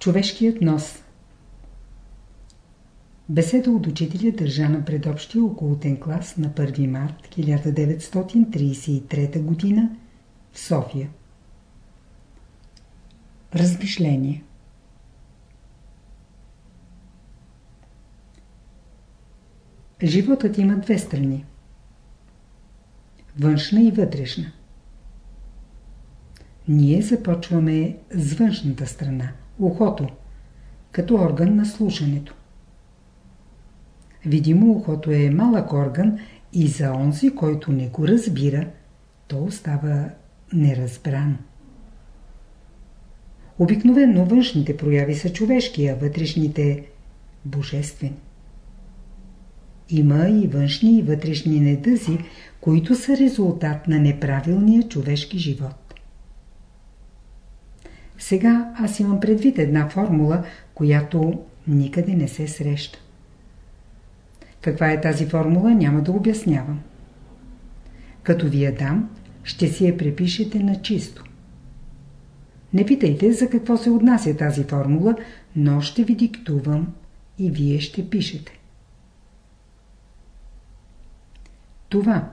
Човешкият нос Беседа от учителя държа на предобщия околотен клас на 1 март 1933 г. в София. Размишление Животът има две страни. Външна и вътрешна. Ние започваме с външната страна, ухото, като орган на слушането. Видимо, ухото е малък орган и за онзи, който не го разбира, то остава неразбран. Обикновено външните прояви са човешки, а вътрешните – божествени. Има и външни и вътрешни недъзи, които са резултат на неправилния човешки живот. Сега аз имам предвид една формула, която никъде не се среща. Каква е тази формула, няма да обяснявам. Като ви я дам, ще си я препишете на чисто. Не питайте за какво се отнася тази формула, но ще ви диктувам и вие ще пишете. Това,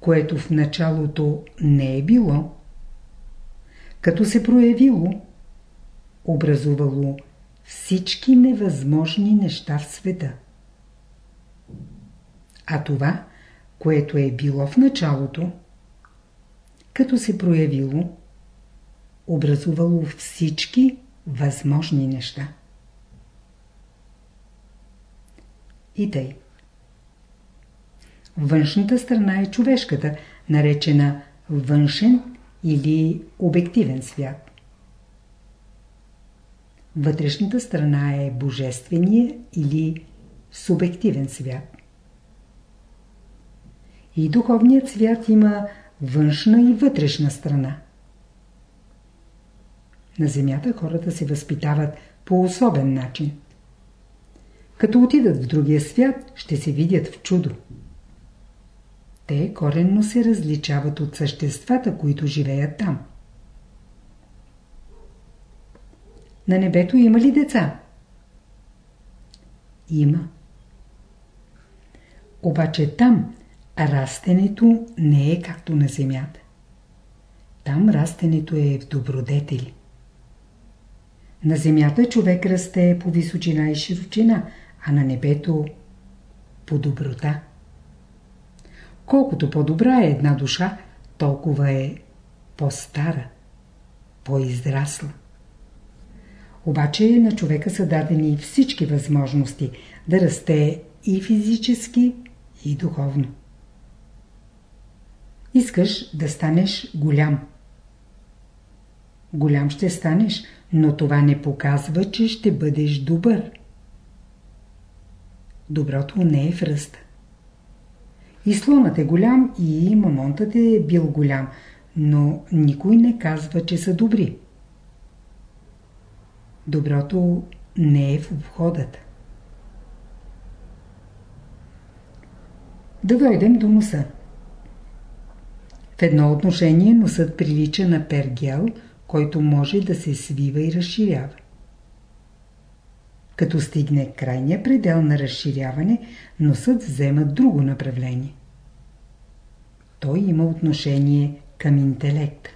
което в началото не е било, като се проявило, образувало всички невъзможни неща в света. А това, което е било в началото, като се проявило, образувало всички възможни неща. И тъй. Външната страна е човешката, наречена външен или обективен свят. Вътрешната страна е божествения или субективен свят. И духовният свят има външна и вътрешна страна. На земята хората се възпитават по особен начин. Като отидат в другия свят, ще се видят в чудо. Те коренно се различават от съществата, които живеят там. На небето има ли деца? Има. Обаче там растенето не е както на земята. Там растенето е в добродетели. На земята човек расте по височина и широчина, а на небето по доброта. Колкото по-добра е една душа, толкова е по-стара, по-израсла. Обаче на човека са дадени всички възможности да расте и физически, и духовно. Искаш да станеш голям. Голям ще станеш, но това не показва, че ще бъдеш добър. Доброто не е в ръста. И слонът е голям, и мамонтът е бил голям, но никой не казва, че са добри. Доброто не е в обходата. Да дойдем до носа. В едно отношение носът прилича на пергел, който може да се свива и разширява. Като стигне крайния предел на разширяване, носът взема друго направление. Той има отношение към интелекта.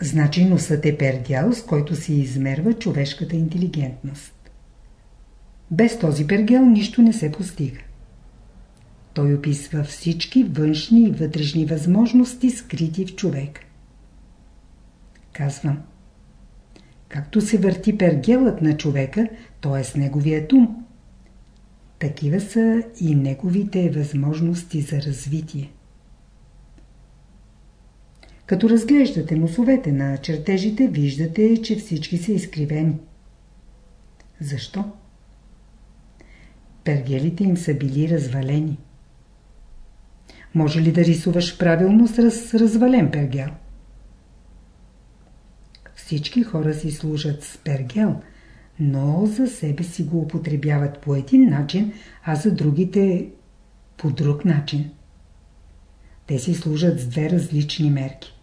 Значи носът е пергел, с който се измерва човешката интелигентност. Без този пергел нищо не се постига. Той описва всички външни и вътрешни възможности, скрити в човек. Казвам. Както се върти пергелът на човека, т.е. неговият ум, такива са и неговите възможности за развитие. Като разглеждате носовете на чертежите, виждате, че всички са изкривени. Защо? Пергелите им са били развалени. Може ли да рисуваш правилно с раз, развален пергел? Всички хора си служат с пергел, но за себе си го употребяват по един начин, а за другите по друг начин. Те си служат с две различни мерки.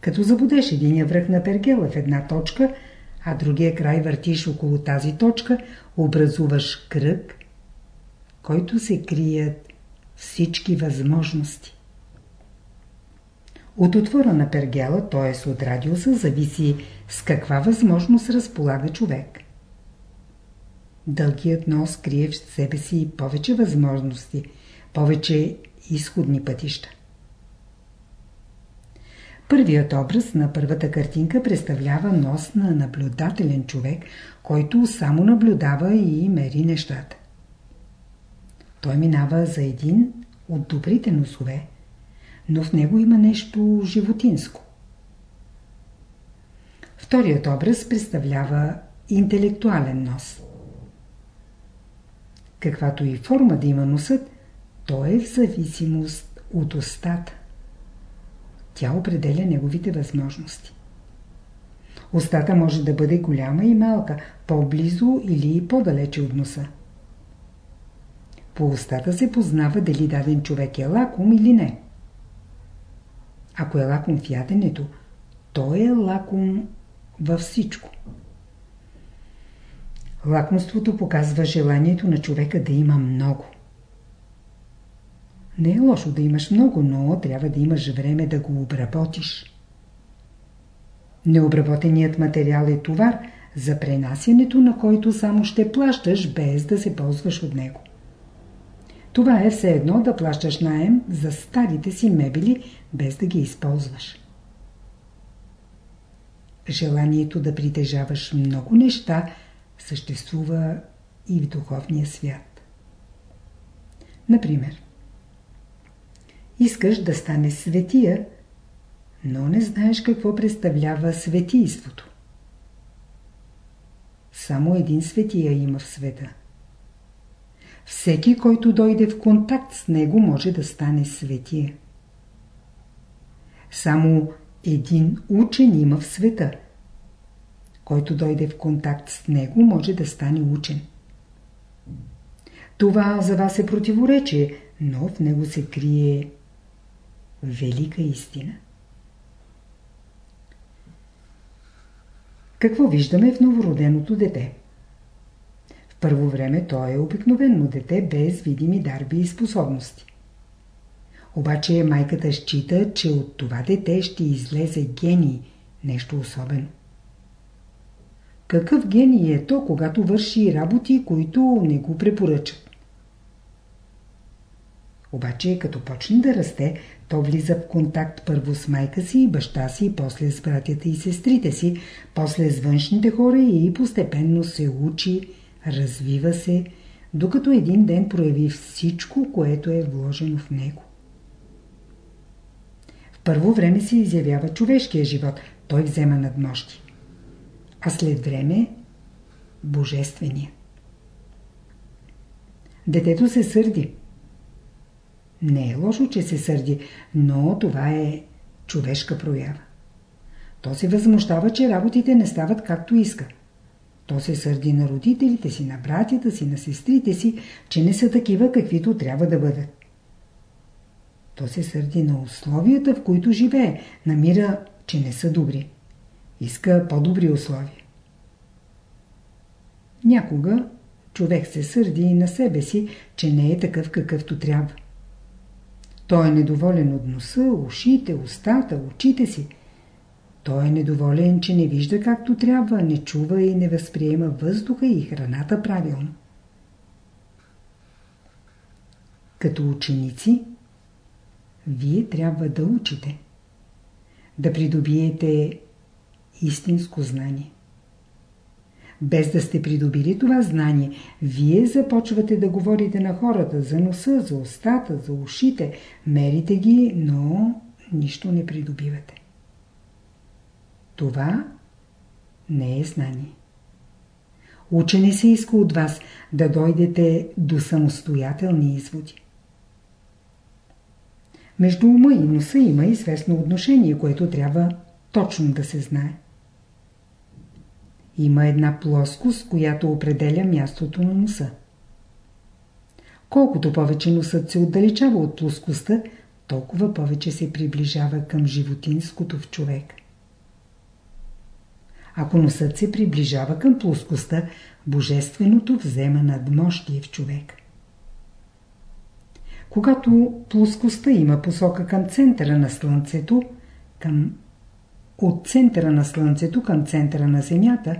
Като забудеш единия връх на пергела в една точка, а другия край въртиш около тази точка, образуваш кръг, който се крият всички възможности. От отвора на пергела, т.е. от радиуса, зависи с каква възможност разполага човек. Дългият нос крие в себе си повече възможности, повече изходни пътища. Първият образ на първата картинка представлява нос на наблюдателен човек, който само наблюдава и мери нещата. Той минава за един от добрите носове, но в него има нещо животинско. Вторият образ представлява интелектуален нос. Каквато и форма да има носът, той е в зависимост от устата. Тя определя неговите възможности. Остата може да бъде голяма и малка, по-близо или по-далече от носа. По устата се познава дали даден човек е лаком или не. Ако е лаком в яденето, той е лаком във всичко. Лакомството показва желанието на човека да има много. Не е лошо да имаш много, но трябва да имаш време да го обработиш. Необработеният материал е товар, за пренасянето на който само ще плащаш, без да се ползваш от него. Това е все едно да плащаш наем за старите си мебели, без да ги използваш. Желанието да притежаваш много неща съществува и в духовния свят. Например, Искаш да стане светия, но не знаеш какво представлява светийството. Само един светия има в света. Всеки, който дойде в контакт с него, може да стане светия. Само един учен има в света. Който дойде в контакт с него, може да стане учен. Това за вас е противоречие, но в него се крие велика истина. Какво виждаме в новороденото дете? Първо време то е обикновено дете без видими дарби и способности. Обаче майката счита, че от това дете ще излезе гений, нещо особено. Какъв гений е то, когато върши работи, които не го препоръчат? Обаче, като почне да расте, то влиза в контакт първо с майка си и баща си, после с братята и сестрите си, после с външните хора и постепенно се учи, развива се, докато един ден прояви всичко, което е вложено в него. В първо време се изявява човешкия живот, той взема надмощи. А след време – божествения. Детето се сърди. Не е лошо, че се сърди, но това е човешка проява. То се възмущава, че работите не стават както иска. То се сърди на родителите си, на братята си, на сестрите си, че не са такива, каквито трябва да бъдат. То се сърди на условията, в които живее, намира, че не са добри. Иска по-добри условия. Някога човек се сърди и на себе си, че не е такъв какъвто трябва. Той е недоволен от носа, ушите, устата, очите си. Той е недоволен, че не вижда както трябва, не чува и не възприема въздуха и храната правилно. Като ученици, вие трябва да учите, да придобиете истинско знание. Без да сте придобили това знание, вие започвате да говорите на хората за носа, за устата, за ушите, мерите ги, но нищо не придобивате. Това не е знание. Учене се иска от вас да дойдете до самостоятелни изводи. Между ума и носа има известно отношение, което трябва точно да се знае. Има една плоскост, която определя мястото на носа. Колкото повече носът се отдалечава от плоскостта, толкова повече се приближава към животинското в човек. Ако носът се приближава към плоскостта, божественото взема надмощие в човек. Когато плоскостта има посока към центъра на Слънцето, към... от центъра на Слънцето към центъра на Земята,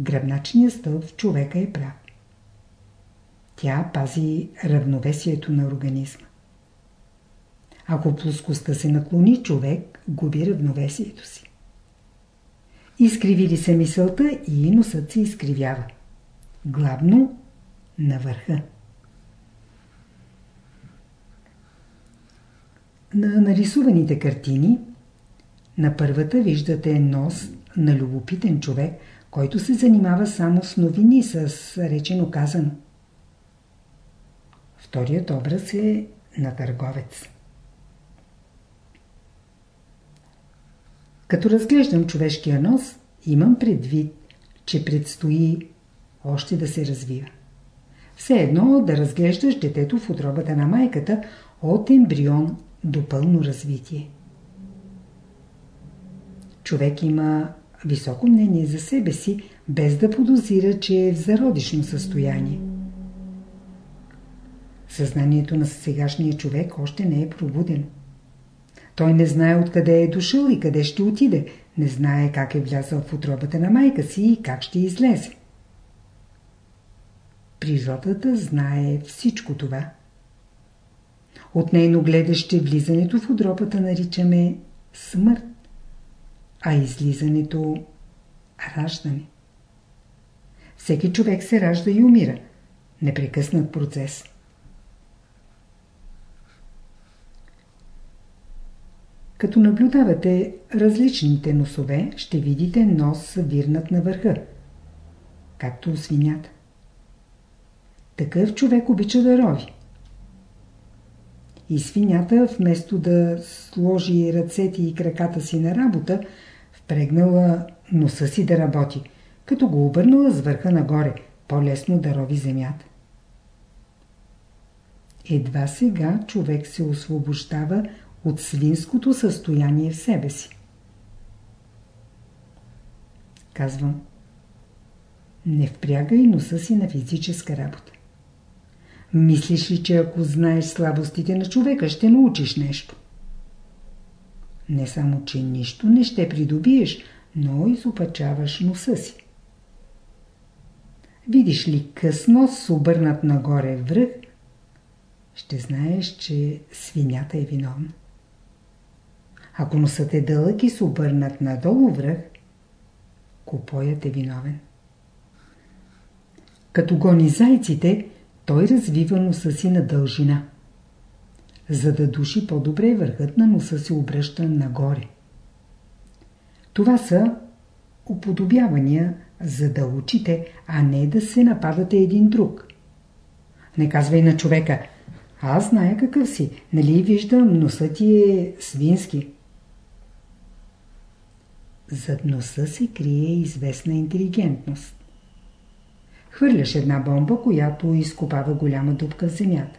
гръбначният стълб в човека е прав. Тя пази равновесието на организма. Ако плоскостта се наклони, човек губи равновесието си. Изкриви ли се мисълта и носът се изкривява. Главно на върха. На нарисуваните картини на първата виждате нос на любопитен човек, който се занимава само с новини, с речено казано. Вторият образ е на търговец. Като разглеждам човешкия нос, имам предвид, че предстои още да се развива. Все едно да разглеждаш детето в отробата на майката от ембрион до пълно развитие. Човек има високо мнение за себе си, без да подозира, че е в зародишно състояние. Съзнанието на сегашния човек още не е пробудено. Той не знае откъде е дошъл и къде ще отиде. Не знае как е влязъл в отробата на майка си и как ще излезе. Природата знае всичко това. От нейно гледаще влизането в отробата наричаме смърт, а излизането раждане. Всеки човек се ражда и умира. Непрекъснат процес. Като наблюдавате различните носове, ще видите нос вирнат на върха, както у свинята. Такъв човек обича да рови. И свинята, вместо да сложи ръцете и краката си на работа, впрегнала носа си да работи, като го обърнала с върха нагоре, по-лесно да рови земята. Едва сега човек се освобождава от свинското състояние в себе си. Казвам, не впрягай носа си на физическа работа. Мислиш ли, че ако знаеш слабостите на човека, ще научиш нещо? Не само, че нищо не ще придобиеш, но изопачаваш носа си. Видиш ли късно с обърнат нагоре връх, ще знаеш, че свинята е виновна. Ако носът е дълъг и се обърнат надолу връх, купоят е виновен. Като гони зайците, той развива носа си на дължина. За да души по-добре, върхът на носа се обръща нагоре. Това са уподобявания, за да учите, а не да се нападате един друг. Не казвай на човека, аз зная какъв си, нали виждам, носът ти е свински. Зад носа се крие известна интелигентност. Хвърляш една бомба, която изкопава голяма дупка в земята.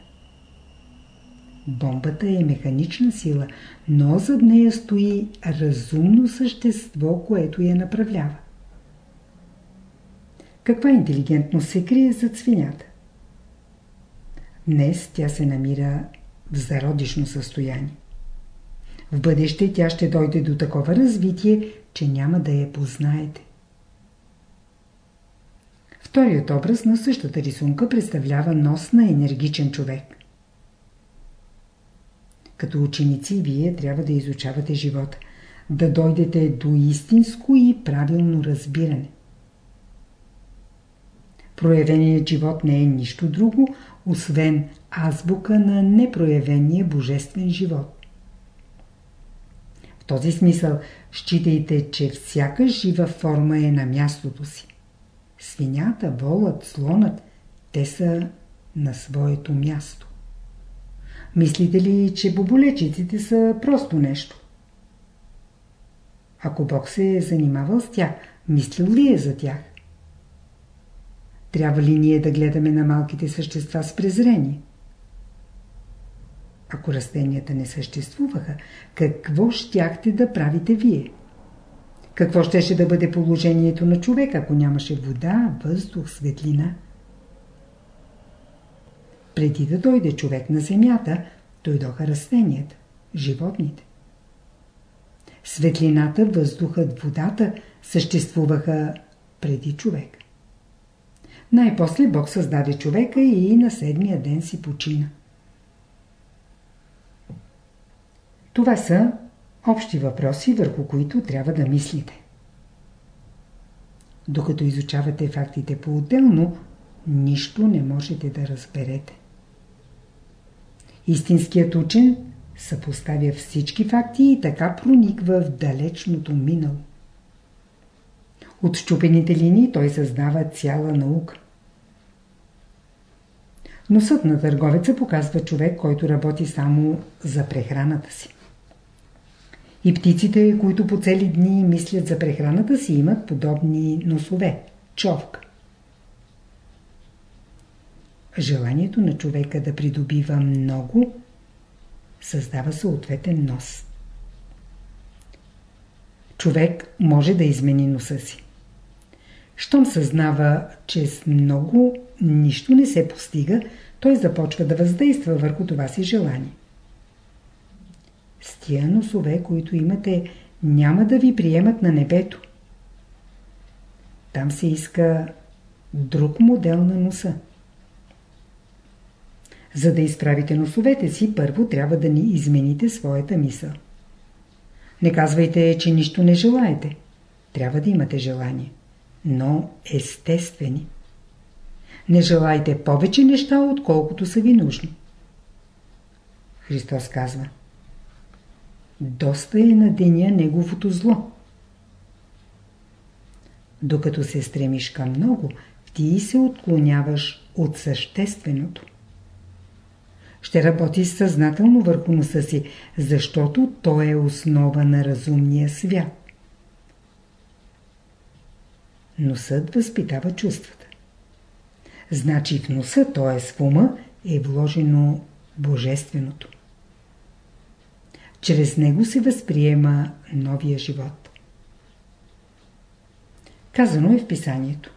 Бомбата е механична сила, но зад нея стои разумно същество, което я направлява. Каква интелигентност се крие зад свинята? Днес тя се намира в зародишно състояние. В бъдеще тя ще дойде до такова развитие, че няма да я познаете. Вторият образ на същата рисунка представлява нос на енергичен човек. Като ученици вие трябва да изучавате живота, да дойдете до истинско и правилно разбиране. Проявеният живот не е нищо друго, освен азбука на непроявения божествен живот. Този смисъл считайте, че всяка жива форма е на мястото си. Свинята, волът, слонът, те са на своето място. Мислите ли, че боболечиците са просто нещо? Ако Бог се е занимавал с тях, мислил ли е за тях? Трябва ли ние да гледаме на малките същества с презрение? Ако растенията не съществуваха, какво щяхте да правите вие? Какво щеше да бъде положението на човек, ако нямаше вода, въздух, светлина? Преди да дойде човек на земята, дойдоха растенията, животните. Светлината, въздухът, водата съществуваха преди човек. Най-после Бог създаде човека и на седмия ден си почина. Това са общи въпроси, върху които трябва да мислите. Докато изучавате фактите по-отделно, нищо не можете да разберете. Истинският учен съпоставя всички факти и така прониква в далечното минало. От щупените линии той създава цяла наука. Носът на търговеца показва човек, който работи само за прехраната си. И птиците, които по цели дни мислят за прехраната си, имат подобни носове – човка. Желанието на човека да придобива много създава съответен нос. Човек може да измени носа си. Щом съзнава, че с много нищо не се постига, той започва да въздейства върху това си желание. С тия носове, които имате, няма да ви приемат на небето. Там се иска друг модел на носа. За да изправите носовете си, първо трябва да ни измените своята мисъл. Не казвайте, че нищо не желаете. Трябва да имате желание. Но естествени. Не желайте повече неща, отколкото са ви нужни. Христос казва Доста е на деня неговото зло. Докато се стремиш към много, ти се отклоняваш от същественото. Ще работи съзнателно върху носа си, защото той е основа на разумния свят. Носът възпитава чувствата. Значи в носа, т.е. в ума, е вложено Божественото. Чрез него се възприема новия живот. Казано е в писанието.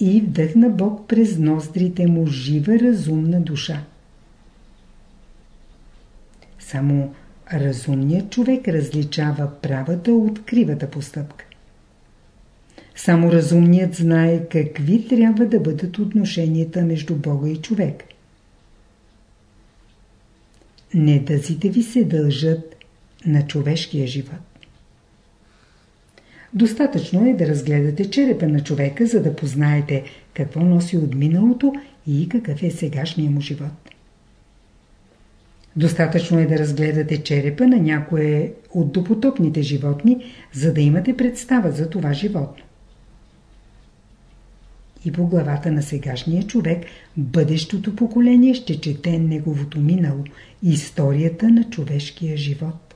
И вдъхна Бог през ноздрите му жива разумна душа. Само разумният човек различава правата от кривата постъпка. Само разумният знае какви трябва да бъдат отношенията между Бога и човек. Недъзите ви се дължат на човешкия живот. Достатъчно е да разгледате черепа на човека, за да познаете какво носи от миналото и какъв е сегашния му живот. Достатъчно е да разгледате черепа на някое от допотопните животни, за да имате представа за това животно и по главата на сегашния човек бъдещото поколение ще чете неговото минало, историята на човешкия живот.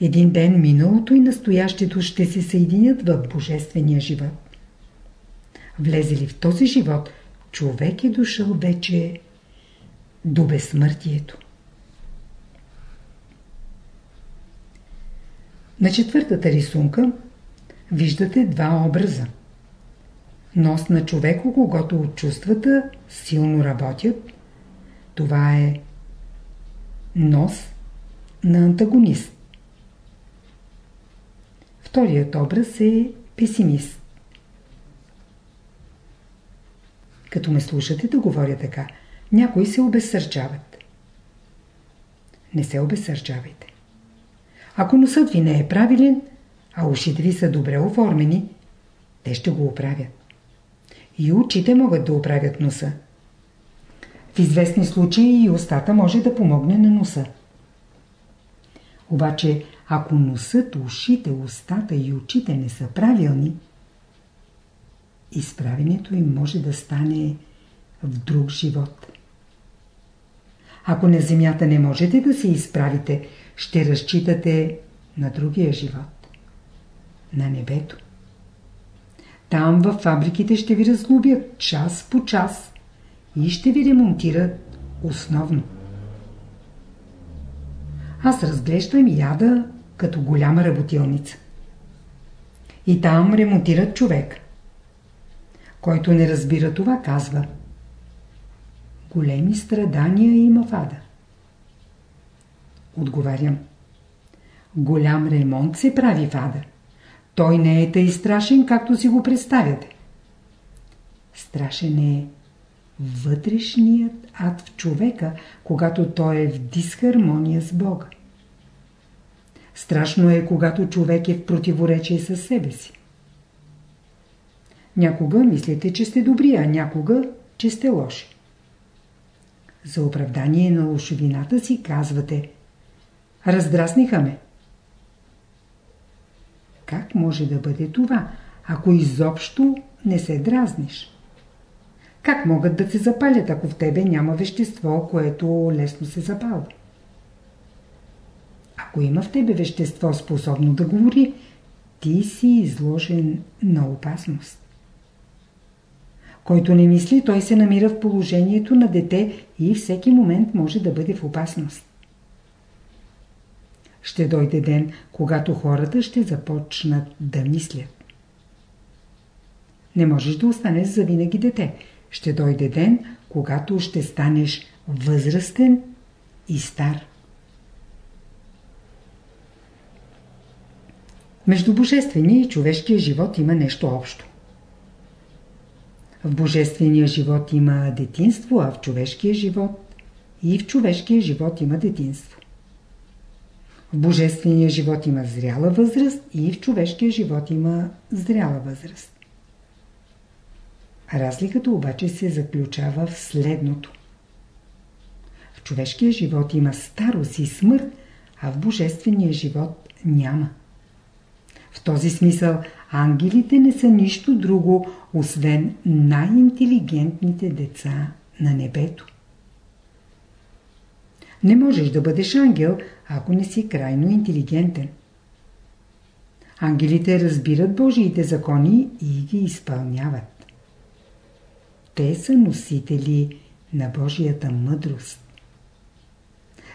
Един ден миналото и настоящето ще се съединят в божествения живот. Влезе ли в този живот, човек е дошъл вече до безсмъртието. На четвъртата рисунка виждате два образа нос на човеко, когато от чувствата силно работят. Това е нос на антагонист. Вторият образ е песимист. Като ме слушате да говоря така, някои се обезсърчават. Не се обезсърчавайте. Ако носът ви не е правилен, а ушите ви са добре оформени, те ще го оправят. И очите могат да оправят носа. В известни случаи и устата може да помогне на носа. Обаче, ако носът, ушите, устата и очите не са правилни, изправенето им може да стане в друг живот. Ако на земята не можете да се изправите, ще разчитате на другия живот. На небето. Там във фабриките ще ви разглобят час по час и ще ви ремонтират основно. Аз разглеждам яда като голяма работилница. И там ремонтират човек. Който не разбира това, казва Големи страдания има в ада. Отговарям Голям ремонт се прави в ада. Той не е тъй страшен, както си го представяте. Страшен е вътрешният ад в човека, когато той е в дисхармония с Бога. Страшно е, когато човек е в противоречие с себе си. Някога мислите, че сте добри, а някога, че сте лоши. За оправдание на лошовината си казвате Раздрасниха ме. Как може да бъде това, ако изобщо не се дразниш? Как могат да се запалят, ако в тебе няма вещество, което лесно се запалва? Ако има в тебе вещество способно да говори, ти си изложен на опасност. Който не мисли, той се намира в положението на дете и всеки момент може да бъде в опасност. Ще дойде ден, когато хората ще започнат да мислят. Не можеш да останеш завинаги дете. Ще дойде ден, когато ще станеш възрастен и стар. Между божествения и човешкия живот има нещо общо. В божествения живот има детинство, а в човешкия живот и в човешкия живот има детинство. В божествения живот има зряла възраст и в човешкия живот има зряла възраст. Разликата обаче се заключава в следното. В човешкия живот има старост и смърт, а в божествения живот няма. В този смисъл ангелите не са нищо друго, освен най-интелигентните деца на небето. Не можеш да бъдеш ангел, ако не си крайно интелигентен. Ангелите разбират Божиите закони и ги изпълняват. Те са носители на Божията мъдрост.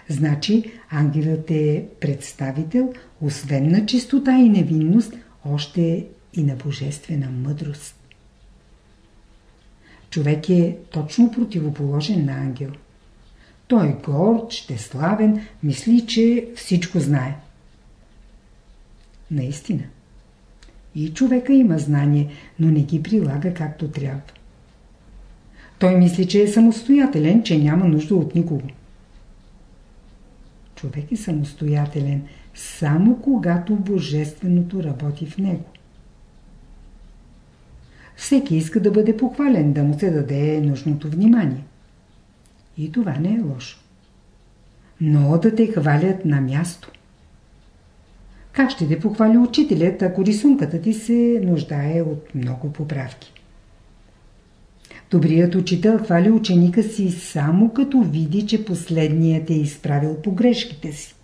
Значи ангелът е представител, освен на чистота и невинност, още и на божествена мъдрост. Човек е точно противоположен на ангел. Той е горд, щеславен, мисли, че всичко знае. Наистина. И човека има знание, но не ги прилага както трябва. Той мисли, че е самостоятелен, че няма нужда от никого. Човек е самостоятелен, само когато Божественото работи в него. Всеки иска да бъде похвален, да му се даде нужното внимание. И това не е лошо. Но да те хвалят на място. Как ще те похвали учителят, ако рисунката ти се нуждае от много поправки? Добрият учител хвали ученика си само като види, че последният е изправил погрешките си.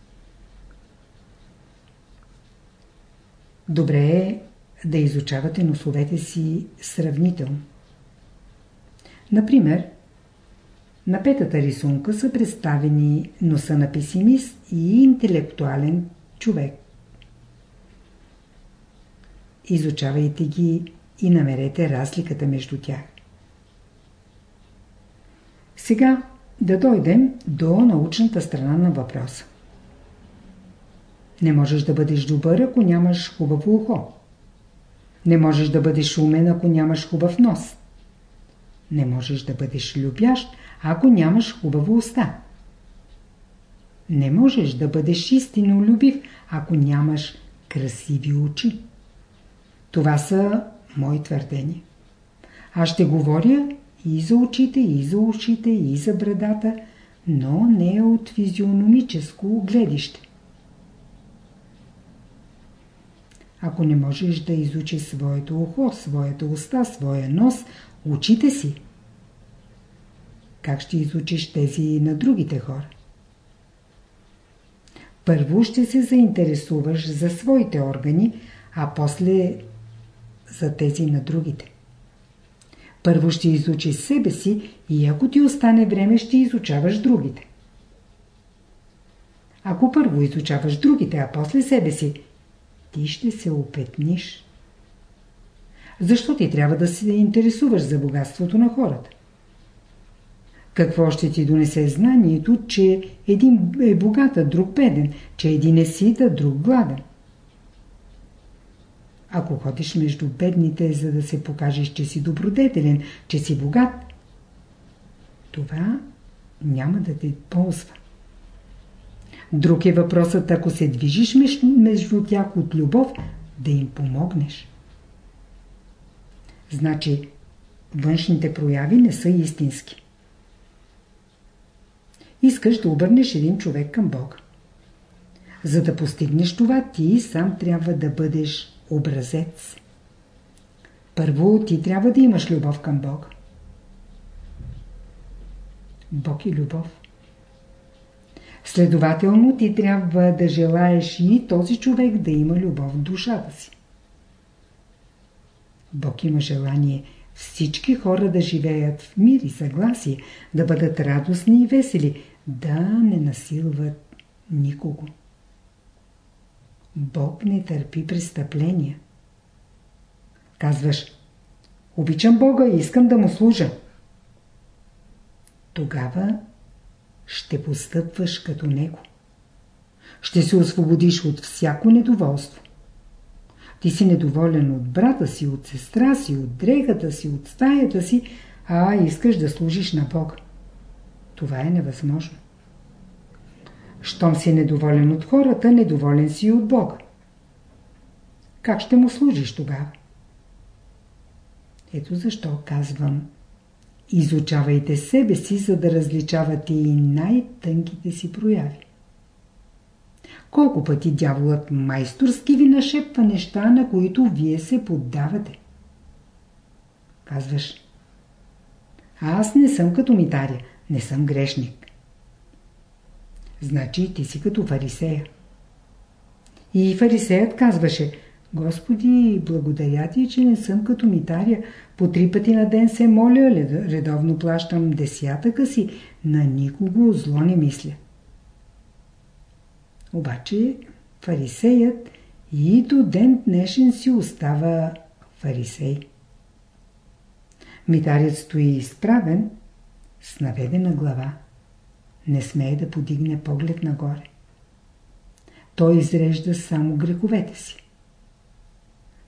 Добре е да изучавате носовете си сравнително. Например, на петата рисунка са представени носа на песимист и интелектуален човек. Изучавайте ги и намерете разликата между тях. Сега да дойдем до научната страна на въпроса. Не можеш да бъдеш добър, ако нямаш хубаво ухо. Не можеш да бъдеш умен, ако нямаш хубав нос. Не можеш да бъдеш любящ, ако нямаш хубава уста. Не можеш да бъдеш истинно любив, ако нямаш красиви очи. Това са мои твърдения. Аз ще говоря и за очите, и за ушите, и за брадата, но не от физиономическо гледище. Ако не можеш да изучиш своето ухо, своята уста, своя нос, очите си, как ще изучиш тези на другите хора? Първо ще се заинтересуваш за своите органи, а после за тези на другите. Първо ще изучиш себе си и ако ти остане време, ще изучаваш другите. Ако първо изучаваш другите, а после себе си, ти ще се опетниш. Защо ти трябва да се интересуваш за богатството на хората? Какво ще ти донесе знанието, че един е богат, а друг беден, че един е сит, а друг гладен? Ако ходиш между бедните, за да се покажеш, че си добродетелен, че си богат, това няма да те ползва. Друг е въпросът, ако се движиш между тях от любов, да им помогнеш. Значи, външните прояви не са истински. Искаш да обърнеш един човек към Бог. За да постигнеш това, ти сам трябва да бъдеш образец. Първо, ти трябва да имаш любов към Бог. Бог е любов. Следователно, ти трябва да желаеш и този човек да има любов в душата си. Бог има желание всички хора да живеят в мир и съгласие, да бъдат радостни и весели, да не насилват никого. Бог не търпи престъпления. Казваш, обичам Бога и искам да му служа. Тогава ще постъпваш като Него. Ще се освободиш от всяко недоволство. Ти си недоволен от брата си, от сестра си, от дрехата си, от стаята си, а искаш да служиш на Бог. Това е невъзможно. Щом си недоволен от хората, недоволен си и от Бога. Как ще му служиш тогава? Ето защо казвам. Изучавайте себе си, за да различавате и най-тънките си прояви. Колко пъти дяволът майсторски ви нашепва неща, на които вие се поддавате? Казваш. Аз не съм като митаря, не съм грешник. Значи ти си като фарисея. И фарисеят казваше, Господи, благодаря ти, че не съм като митаря. По три пъти на ден се моля, редовно плащам десятъка си, на никого зло не мисля. Обаче фарисеят и до ден днешен си остава фарисей. Митарят стои изправен с наведена глава не смее да подигне поглед нагоре. Той изрежда само греховете си.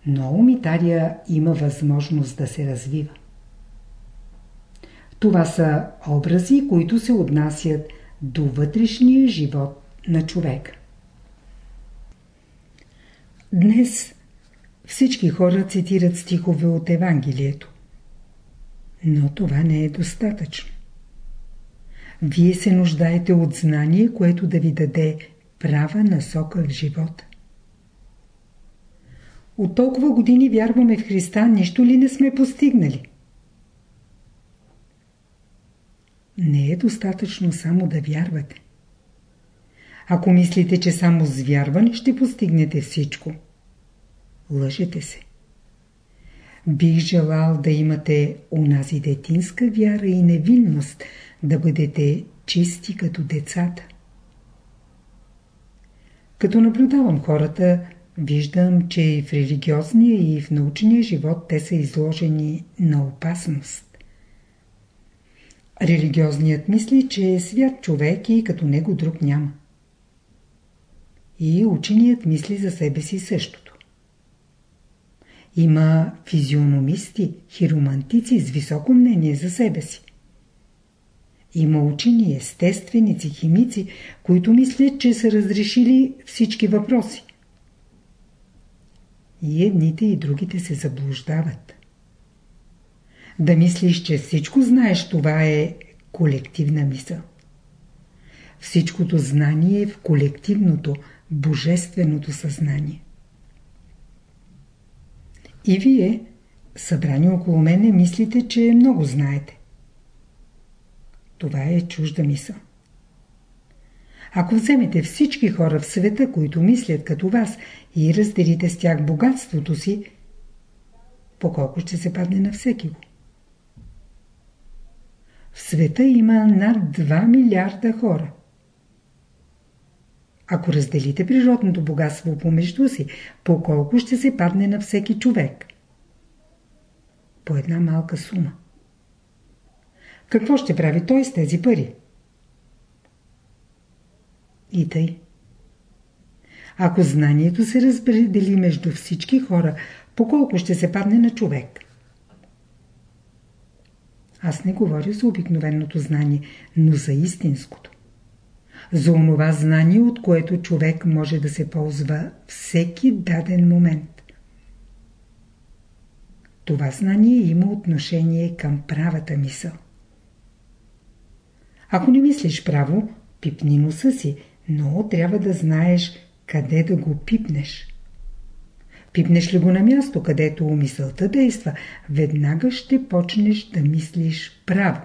Но умитария има възможност да се развива. Това са образи, които се отнасят до вътрешния живот на човека. Днес всички хора цитират стихове от Евангелието. Но това не е достатъчно. Вие се нуждаете от знание, което да ви даде права насока в живота. От толкова години вярваме в Христа, нищо ли не сме постигнали? Не е достатъчно само да вярвате. Ако мислите, че само с вярване ще постигнете всичко, лъжете се. Бих желал да имате унази детинска вяра и невинност – да бъдете чисти като децата. Като наблюдавам хората, виждам, че и в религиозния и в научния живот те са изложени на опасност. Религиозният мисли, че е свят човек и като него друг няма. И ученият мисли за себе си същото. Има физиономисти, хиромантици с високо мнение за себе си. Има учени, естественици, химици, които мислят, че са разрешили всички въпроси. И едните и другите се заблуждават. Да мислиш, че всичко знаеш, това е колективна мисъл. Всичкото знание е в колективното, божественото съзнание. И вие, събрани около мене, мислите, че много знаете. Това е чужда мисъл. Ако вземете всички хора в света, които мислят като вас и разделите с тях богатството си, по колко ще се падне на всеки го? В света има над 2 милиарда хора. Ако разделите природното богатство помежду си, по колко ще се падне на всеки човек? По една малка сума. Какво ще прави той с тези пари? И тъй. Ако знанието се разпредели между всички хора, по колко ще се падне на човек? Аз не говоря за обикновеното знание, но за истинското. За онова знание, от което човек може да се ползва всеки даден момент. Това знание има отношение към правата мисъл. Ако не мислиш право, пипни носа си, но трябва да знаеш къде да го пипнеш. Пипнеш ли го на място, където мисълта действа, веднага ще почнеш да мислиш право.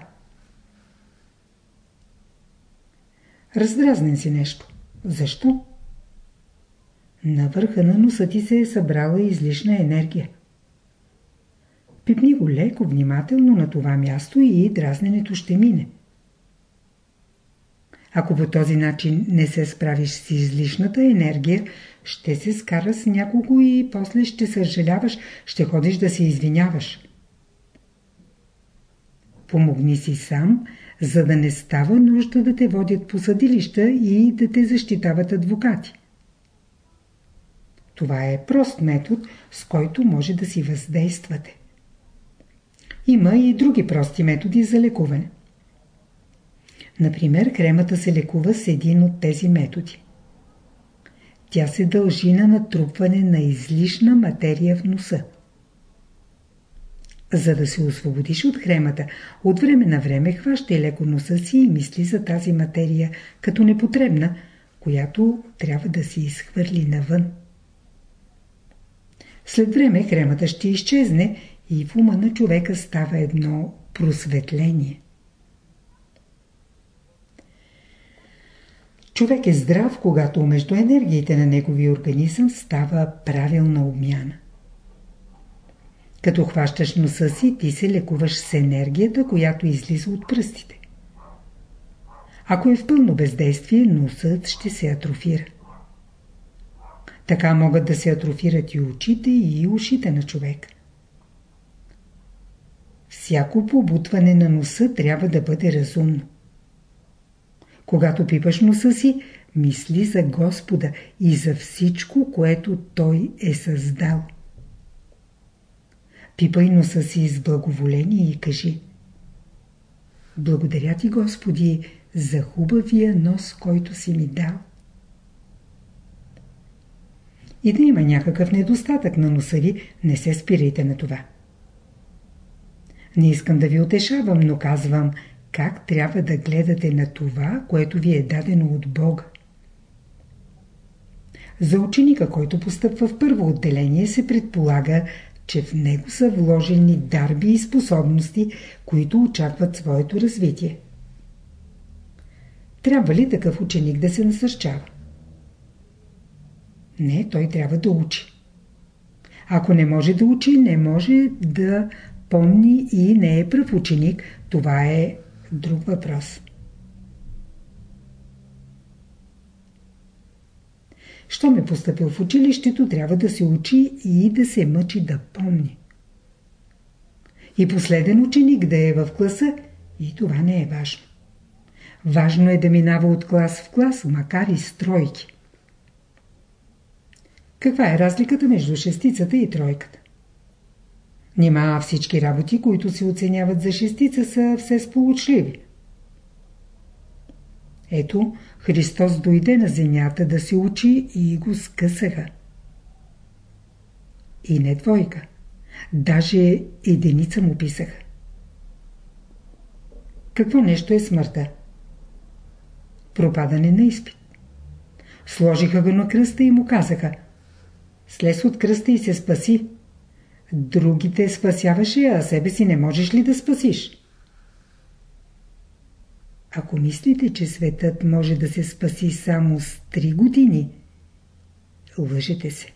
Раздразнен си нещо. Защо? На върха на носа ти се е събрала излишна енергия. Пипни го леко, внимателно на това място и дразненето ще мине. Ако по този начин не се справиш с излишната енергия, ще се скара с някого и после ще съжаляваш, ще ходиш да се извиняваш. Помогни си сам, за да не става нужда да те водят по съдилища и да те защитават адвокати. Това е прост метод, с който може да си въздействате. Има и други прости методи за лекуване. Например, кремата се лекува с един от тези методи. Тя се дължи на натрупване на излишна материя в носа. За да се освободиш от хремата, от време на време хващай леко носа си и мисли за тази материя като непотребна, която трябва да се изхвърли навън. След време хремата ще изчезне и в ума на човека става едно просветление. Човек е здрав, когато между енергиите на неговия организъм става правилна обмяна. Като хващаш носа си, ти се лекуваш с енергията, която излиза от пръстите. Ако е в пълно бездействие, носът ще се атрофира. Така могат да се атрофират и очите, и ушите на човек. Всяко побутване на носа трябва да бъде разумно. Когато пипаш носа си, мисли за Господа и за всичко, което Той е създал. Пипай носа си с благоволение и кажи Благодаря ти, Господи, за хубавия нос, който си ми дал. И да има някакъв недостатък на носа ви, не се спирайте на това. Не искам да ви утешавам, но казвам – как трябва да гледате на това, което ви е дадено от Бога. За ученика, който постъпва в първо отделение, се предполага, че в него са вложени дарби и способности, които очакват своето развитие. Трябва ли такъв ученик да се насърчава? Не, той трябва да учи. Ако не може да учи, не може да помни и не е пръв ученик, това е друг въпрос. Щом е поступил в училището, трябва да се учи и да се мъчи да помни. И последен ученик да е в класа, и това не е важно. Важно е да минава от клас в клас, макар и стройки. Каква е разликата между шестицата и тройката? Нима всички работи, които се оценяват за шестица, са все сполучливи. Ето, Христос дойде на земята да се учи и го скъсаха. И не двойка. Даже единица му писаха. Какво нещо е смъртта? Пропадане на изпит. Сложиха го на кръста и му казаха Слез от кръста и се спаси. Другите спасяваше, а себе си не можеш ли да спасиш? Ако мислите, че светът може да се спаси само с три години, лъжете се.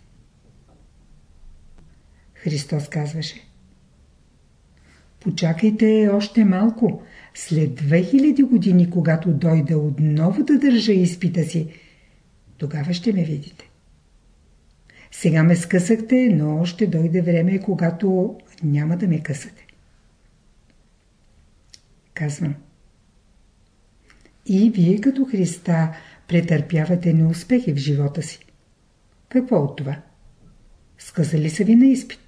Христос казваше Почакайте още малко. след 2000 години, когато дойда отново да държа изпита си, тогава ще ме видите. Сега ме скъсахте, но ще дойде време, когато няма да ме късате. Казвам. И вие като Христа претърпявате неуспехи в живота си. Какво от това? Скъсали са ви на изпит.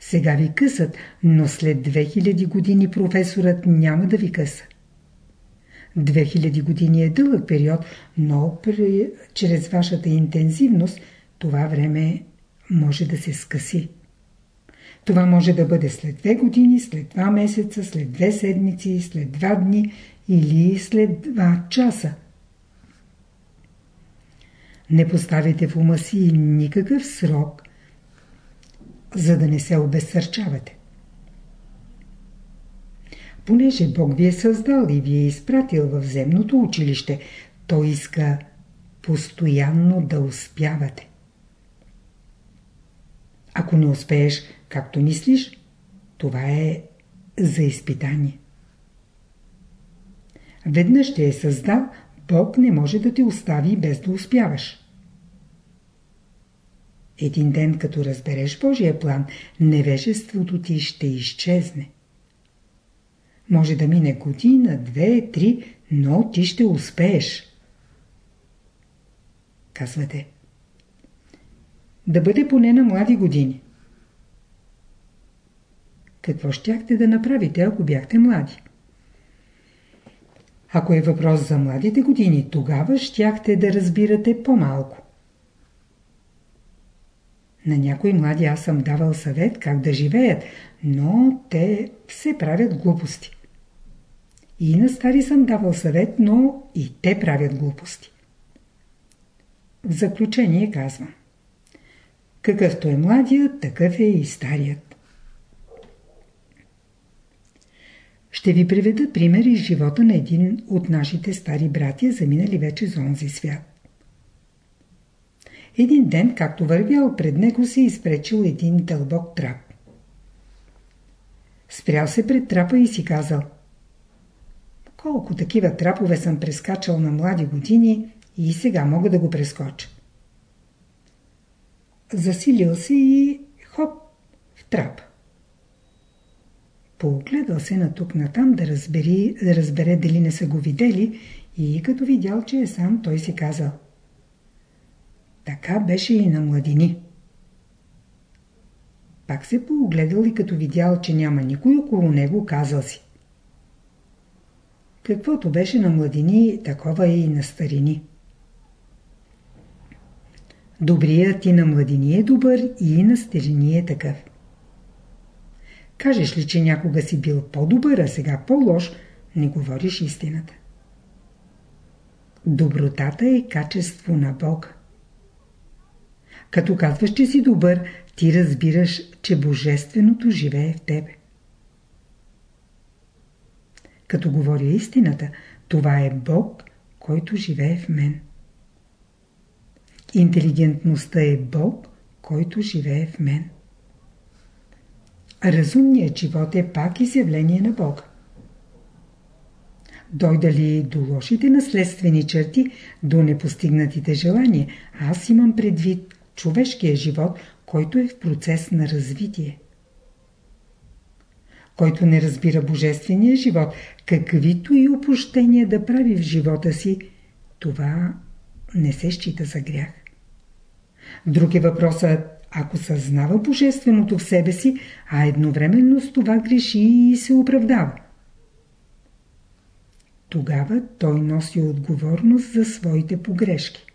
Сега ви късат, но след 2000 години професорът няма да ви къса. 2000 години е дълъг период, но при, чрез вашата интензивност това време може да се скъси. Това може да бъде след 2 години, след 2 месеца, след 2 седмици, след 2 дни или след 2 часа. Не поставите в ума си никакъв срок, за да не се обезсърчавате. Понеже Бог ви е създал и ви е изпратил в земното училище, Той иска постоянно да успявате. Ако не успееш както мислиш, това е за изпитание. Веднъж ще е създал, Бог не може да те остави без да успяваш. Един ден, като разбереш Божия план, невежеството ти ще изчезне. Може да мине година, две, три, но ти ще успееш. Казвате. Да бъде поне на млади години. Какво щяхте да направите, ако бяхте млади? Ако е въпрос за младите години, тогава щяхте да разбирате по-малко. На някои млади аз съм давал съвет как да живеят, но те все правят глупости. И на стари съм давал съвет, но и те правят глупости. В заключение казвам. Какъвто е младият, такъв е и старият. Ще ви приведа пример из живота на един от нашите стари братия, заминали вече за онзи свят. Един ден, както вървял, пред него се изпречил един дълбок трап. Спрял се пред трапа и си казал Колко такива трапове съм прескачал на млади години и сега мога да го прескоча. Засилил се и хоп в трап. Поогледал се на тук натам да, разбери, да разбере дали не са го видели и като видял, че е сам, той си казал – така беше и на младини. Пак се поогледал и като видял, че няма никой около него, казал си. Каквото беше на младини, такова е и на старини. Добрият и на младини е добър и на старини е такъв. Кажеш ли, че някога си бил по-добър, а сега по-лош, не говориш истината. Добротата е качество на Бога. Като казваш, че си добър, ти разбираш, че Божественото живее в тебе. Като говоря истината, това е Бог, който живее в мен. Интелигентността е Бог, който живее в мен. Разумният живот е пак изявление на Бога. Дойда ли до лошите наследствени черти, до непостигнатите желания, аз имам предвид човешкия живот, който е в процес на развитие. Който не разбира божествения живот, каквито и опущения да прави в живота си, това не се счита за грях. Друг е въпросът, ако съзнава божественото в себе си, а едновременно с това греши и се оправдава. Тогава той носи отговорност за своите погрешки.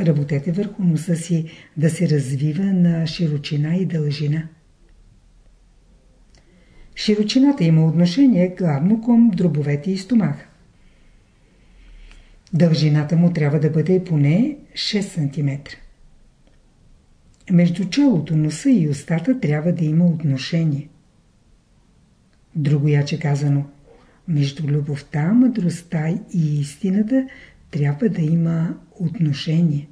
Работете върху носа си да се развива на широчина и дължина. Широчината има отношение главно към дробовете и стомаха. Дължината му трябва да бъде поне 6 см. Между челото, носа и устата трябва да има отношение. Другояче казано, между любовта, мъдростта и истината трябва да има отношение.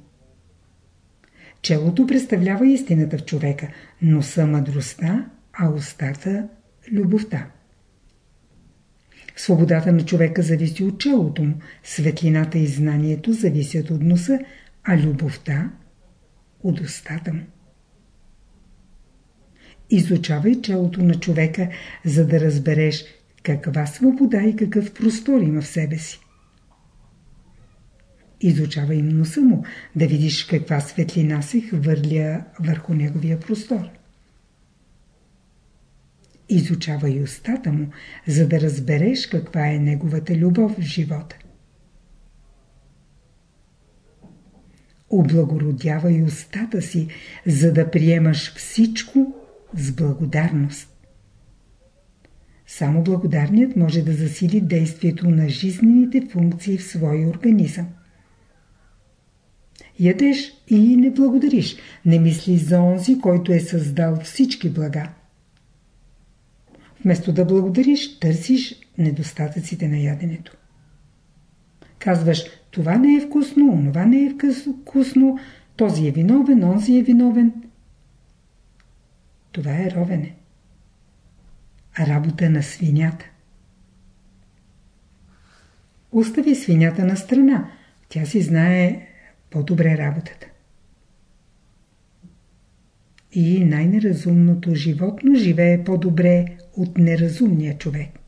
Челото представлява истината в човека, но са мъдростта, а устата – любовта. Свободата на човека зависи от челото му, светлината и знанието зависят от носа, а любовта – от устата му. Изучавай челото на човека, за да разбереш каква свобода и какъв простор има в себе си. Изучавай носа му, да видиш каква светлина се хвърля върху неговия простор. Изучавай устата му, за да разбереш каква е неговата любов в живота. Облагородявай устата си, за да приемаш всичко с благодарност. Само благодарният може да засили действието на жизнените функции в своя организъм. Ядеш и не благодариш, не мислиш за онзи, който е създал всички блага. Вместо да благодариш, търсиш недостатъците на яденето. Казваш, това не е вкусно, онова не е вкусно, този е виновен, онзи е виновен. Това е ровене. Работа на свинята. Остави свинята на страна. Тя си знае по-добре работата. И най-неразумното животно живее по-добре от неразумния човек.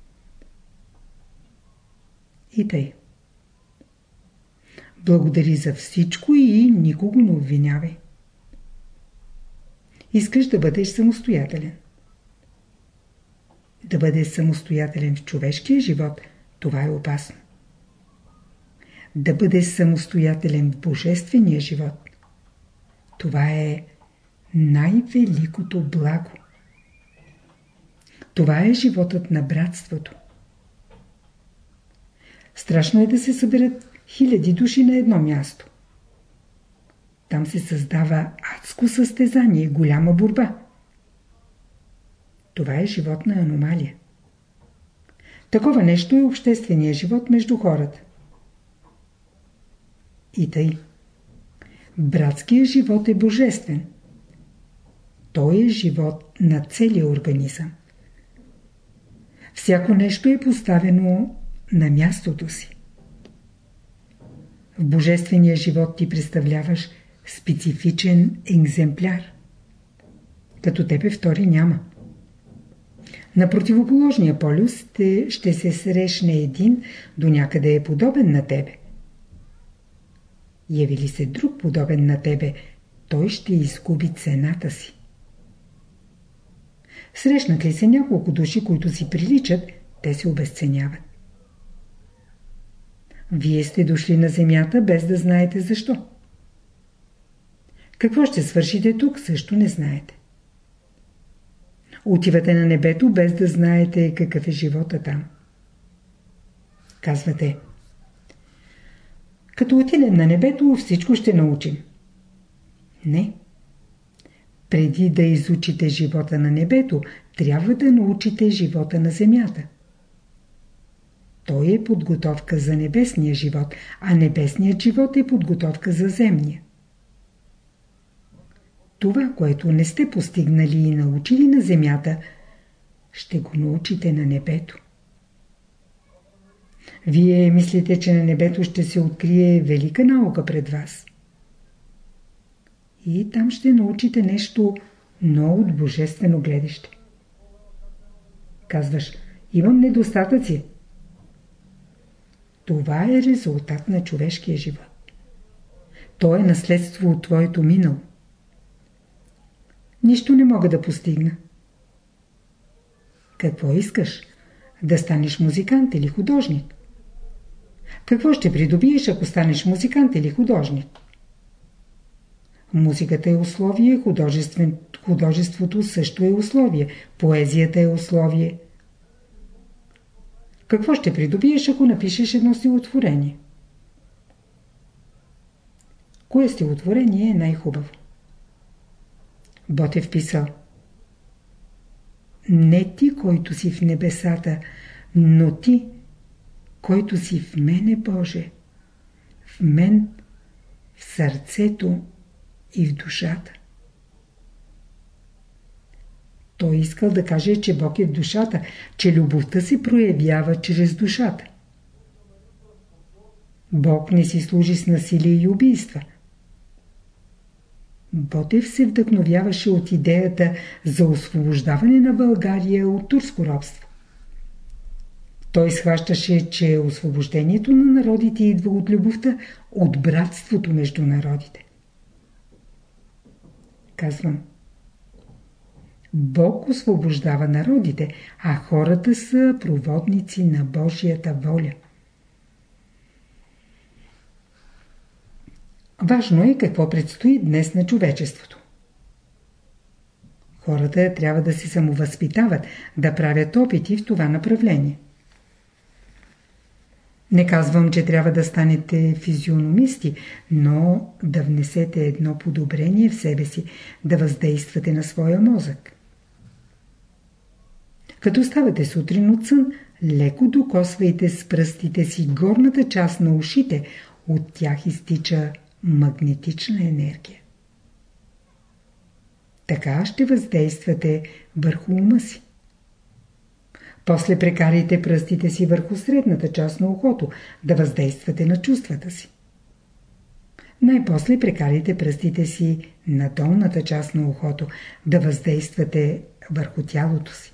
И тъй. Благодари за всичко и никого не обвинявай. Искаш да бъдеш самостоятелен. Да бъдеш самостоятелен в човешкия живот, това е опасно. Да бъдеш самостоятелен в божествения живот, това е най-великото благо. Това е животът на братството. Страшно е да се съберат хиляди души на едно място. Там се създава адско състезание, голяма борба. Това е животна аномалия. Такова нещо е обществения живот между хората. И тъй. Братският живот е божествен. Той е живот на целия организъм. Всяко нещо е поставено на мястото си. В божествения живот ти представляваш специфичен екземпляр. Като тебе втори няма. На противоположния полюс ще, ще се срещне един, до някъде е подобен на тебе. Яви ли се друг подобен на тебе, той ще изгуби цената си. Срещнат ли се няколко души, които си приличат, те се обесценяват. Вие сте дошли на земята без да знаете защо. Какво ще свършите тук, също не знаете. Отивате на небето без да знаете какъв е живота там. Казвате, като отидем на небето, всичко ще научим. Не. Преди да изучите живота на небето, трябва да научите живота на земята. Той е подготовка за небесния живот, а небесният живот е подготовка за земния. Това, което не сте постигнали и научили на земята, ще го научите на небето. Вие мислите, че на небето ще се открие велика наука пред вас. И там ще научите нещо много от божествено гледаще. Казваш, имам недостатъци. Това е резултат на човешкия живот. То е наследство от твоето минало. Нищо не мога да постигна. Какво искаш? Да станеш музикант или художник? Какво ще придобиеш, ако станеш музикант или художник? Музиката е условие, художеството също е условие, поезията е условие. Какво ще придобиеш, ако напишеш едно стилотворение? Кое стилотворение е най-хубаво? Ботев писал Не ти, който си в небесата, но ти, който си в мене, Боже, в мен, в сърцето и в душата. Той искал да каже, че Бог е в душата, че любовта се проявява чрез душата. Бог не си служи с насилие и убийства. Ботев се вдъхновяваше от идеята за освобождаване на България от турско робство. Той схващаше, че освобождението на народите идва от любовта, от братството между народите. Казвам. Бог освобождава народите, а хората са проводници на Божията воля. Важно е какво предстои днес на човечеството. Хората трябва да се самовъзпитават, да правят опити в това направление. Не казвам, че трябва да станете физиономисти, но да внесете едно подобрение в себе си, да въздействате на своя мозък. Като ставате сутрин от сън, леко докосвайте с пръстите си горната част на ушите, от тях изтича магнетична енергия. Така ще въздействате върху ума си. После прекарайте пръстите си върху средната част на ухото, да въздействате на чувствата си. Най-после прекарайте пръстите си на долната част на ухото, да въздействате върху тялото си.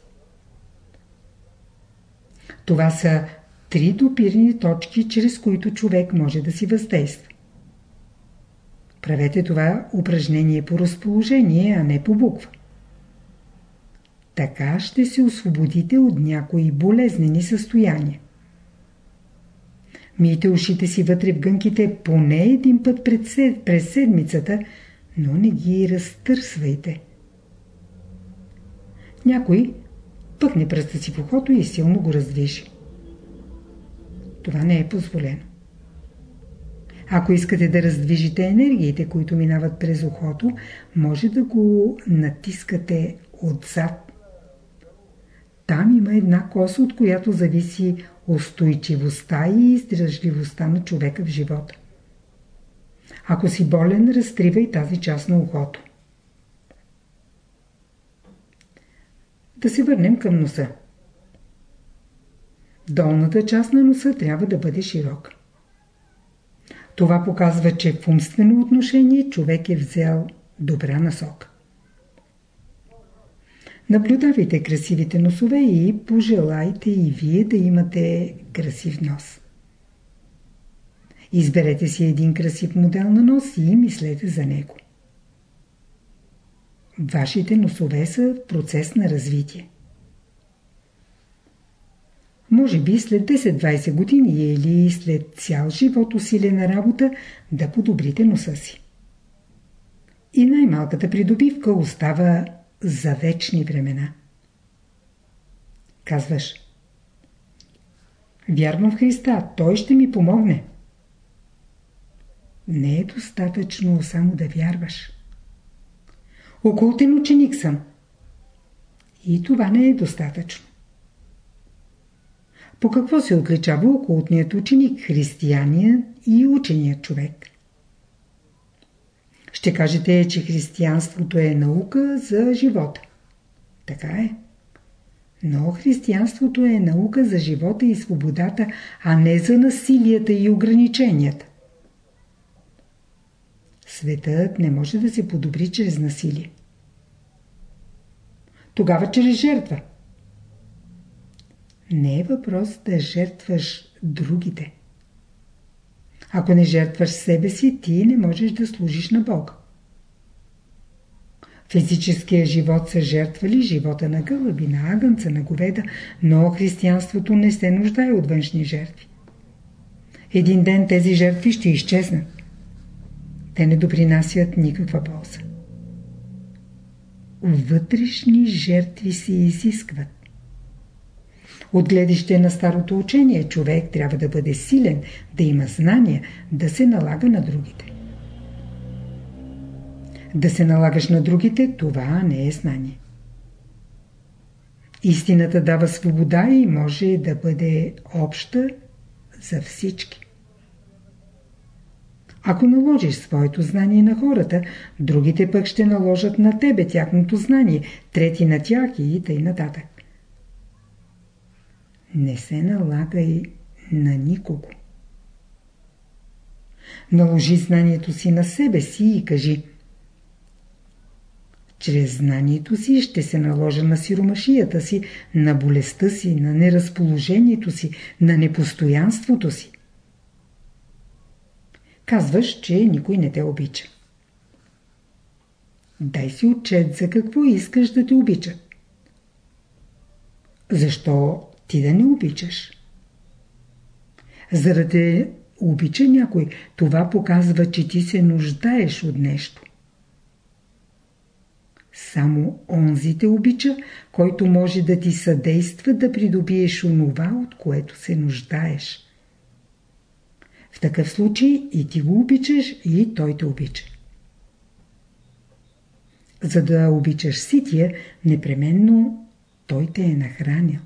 Това са три допирни точки, чрез които човек може да си въздейства. Правете това упражнение по разположение, а не по буква. Така ще се освободите от някои болезнени състояния. Мийте ушите си вътре в гънките поне един път през седмицата, но не ги разтърсвайте. Някой пъкне пръста си в ухото и силно го раздвижи. Това не е позволено. Ако искате да раздвижите енергиите, които минават през ухото, може да го натискате отзад. Там има една коса, от която зависи устойчивостта и издръжливостта на човека в живота. Ако си болен, разтривай тази част на ухото. Да се върнем към носа. Долната част на носа трябва да бъде широка. Това показва, че в умствено отношение човек е взел добра насока. Наблюдавайте красивите носове и пожелайте и вие да имате красив нос. Изберете си един красив модел на нос и мислете за него. Вашите носове са в процес на развитие. Може би след 10-20 години или след цял живот усилена работа да подобрите носа си. И най-малката придобивка остава за вечни времена. Казваш Вярвам в Христа, Той ще ми помогне. Не е достатъчно само да вярваш. Окултен ученик съм. И това не е достатъчно. По какво се отличава окултният ученик, християния и ученият човек? Ще кажете, че християнството е наука за живота. Така е. Но християнството е наука за живота и свободата, а не за насилията и ограниченията. Светът не може да се подобри чрез насилие. Тогава чрез жертва. Не е въпрос да жертваш другите. Ако не жертваш себе си, ти не можеш да служиш на Бога. Физическия живот са жертвали живота на гълъби, на агънца, на говеда, но християнството не се нуждае от външни жертви. Един ден тези жертви ще изчезнат. Те не допринасят никаква полза. Вътрешни жертви се изискват. От гледище на старото учение човек трябва да бъде силен, да има знания, да се налага на другите. Да се налагаш на другите, това не е знание. Истината дава свобода и може да бъде обща за всички. Ако наложиш своето знание на хората, другите пък ще наложат на тебе тяхното знание, трети на тях и тъй нататък. Не се налагай на никого. Наложи знанието си на себе си и кажи Чрез знанието си ще се наложа на сиромашията си, на болестта си, на неразположението си, на непостоянството си. Казваш, че никой не те обича. Дай си отчет за какво искаш да те обичат. Защо ти да не обичаш? Заради обича някой, това показва, че ти се нуждаеш от нещо. Само онзи те обича, който може да ти съдейства да придобиеш онова, от което се нуждаеш. В такъв случай и ти го обичаш, и той те обича. За да обичаш сития, непременно той те е нахранил.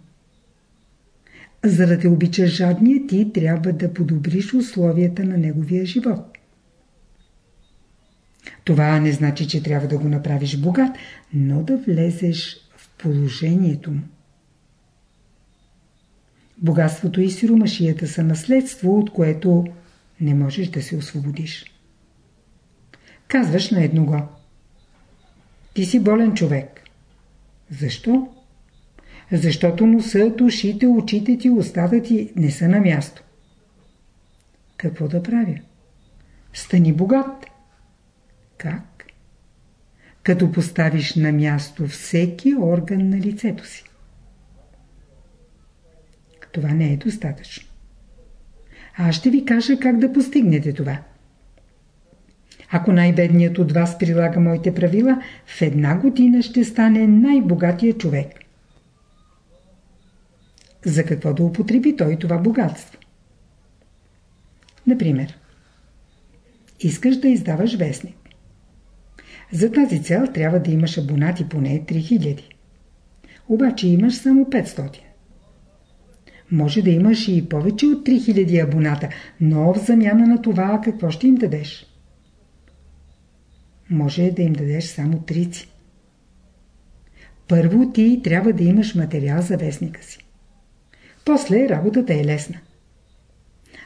За да те обичаш жадния, ти трябва да подобриш условията на неговия живот. Това не значи, че трябва да го направиш богат, но да влезеш в положението му. Богатството и сиромашията са наследство, от което не можеш да се освободиш. Казваш на едного. Ти си болен човек. Защо? Защото носът, ушите, очите ти, устата ти не са на място. Какво да правя? Стани богат. Как? Като поставиш на място всеки орган на лицето си. Това не е достатъчно. Аз ще ви кажа как да постигнете това. Ако най-бедният от вас прилага моите правила, в една година ще стане най-богатия човек. За какво да употреби той това богатство? Например, искаш да издаваш вестник. За тази цел трябва да имаш абонати поне 3000. Обаче имаш само 500. Може да имаш и повече от 3000 абоната, но в замяна на това какво ще им дадеш? Може да им дадеш само трици. Първо ти трябва да имаш материал за вестника си. После работата е лесна.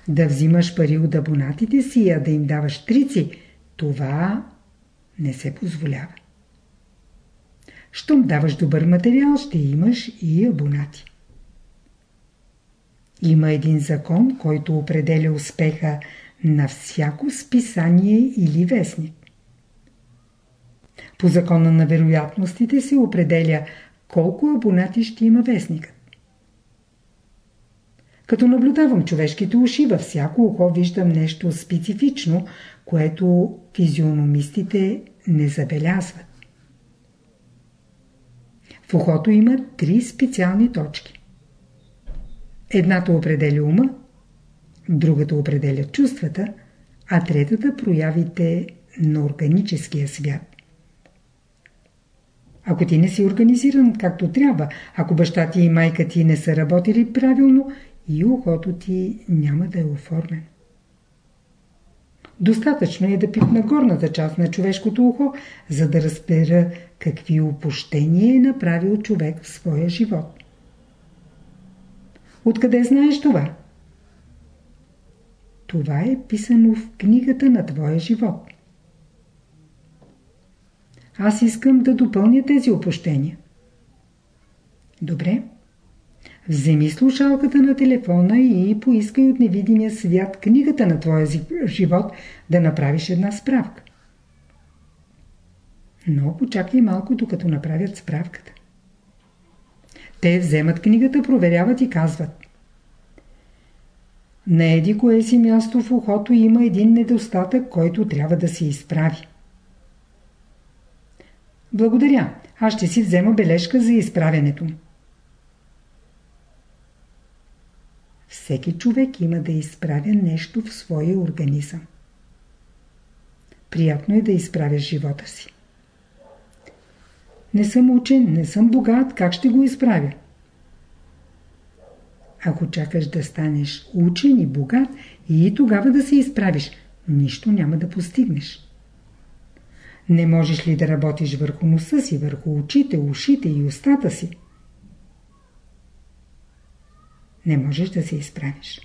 Да взимаш пари от абонатите си, а да им даваш трици, това не се позволява. Щом даваш добър материал, ще имаш и абонати. Има един закон, който определя успеха на всяко списание или вестник. По закона на вероятностите се определя колко абонати ще има вестникът. Като наблюдавам човешките уши, във всяко ухо виждам нещо специфично, което физиономистите не забелязват. В ухото има три специални точки. Едната определя ума, другата определя чувствата, а третата проявите на органическия свят. Ако ти не си организиран както трябва, ако баща ти и майка ти не са работили правилно, и ухото ти няма да е оформено. Достатъчно е да пипна горната част на човешкото ухо, за да разбера какви опущения е направил човек в своя живот. Откъде знаеш това? Това е писано в книгата на твоя живот. Аз искам да допълня тези опущения. Добре. Вземи слушалката на телефона и поискай от невидимия свят книгата на твоя живот да направиш една справка. Но почакай малко, докато направят справката. Те вземат книгата, проверяват и казват. На еди кое си място в ухото има един недостатък, който трябва да се изправи. Благодаря. Аз ще си взема бележка за изправянето. Всеки човек има да изправя нещо в своя организъм. Приятно е да изправяш живота си. Не съм учен, не съм богат, как ще го изправя? Ако чакаш да станеш учен и богат и тогава да се изправиш, нищо няма да постигнеш. Не можеш ли да работиш върху носа си, върху очите, ушите и устата си? Не можеш да се изправиш.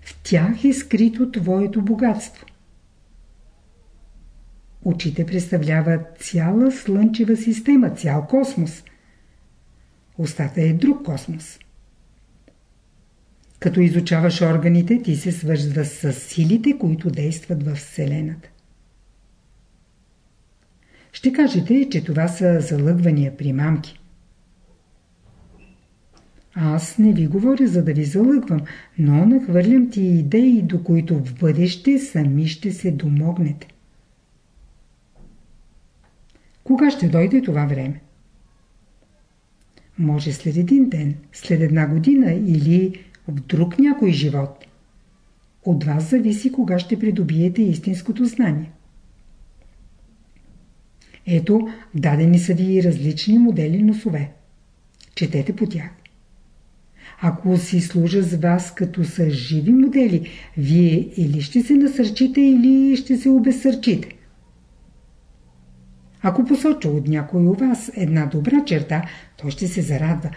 В тях е скрито твоето богатство. Очите представляват цяла слънчева система, цял космос. Устата е друг космос. Като изучаваш органите, ти се свързва с силите, които действат в Вселената. Ще кажете, че това са залъгвания при мамки. Аз не ви говоря за да ви залъгвам, но нахвърлям ти идеи, до които в бъдеще сами ще се домогнете. Кога ще дойде това време? Може след един ден, след една година или в друг някой живот. От вас зависи кога ще придобиете истинското знание. Ето, дадени са ви различни модели носове. Четете по тях. Ако си служа с вас като са живи модели, вие или ще се насърчите, или ще се обесърчите. Ако посоча от някой у вас една добра черта, той ще се зарадва.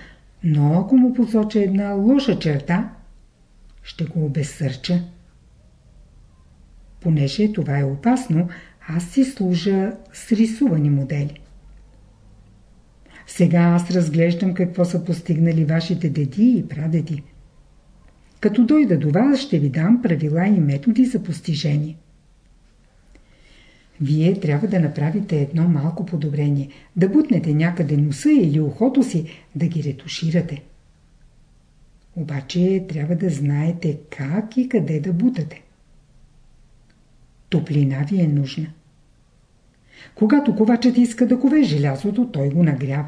Но ако му посоча една лоша черта, ще го обесърча. Понеже това е опасно, аз си служа с рисувани модели. Сега аз разглеждам какво са постигнали вашите деди и прадеди. Като дойда до вас, ще ви дам правила и методи за постижение. Вие трябва да направите едно малко подобрение, да бутнете някъде носа или ухото си, да ги ретуширате. Обаче трябва да знаете как и къде да бутате. Топлина ви е нужна. Когато ковачът иска да кове желязото, той го нагрява.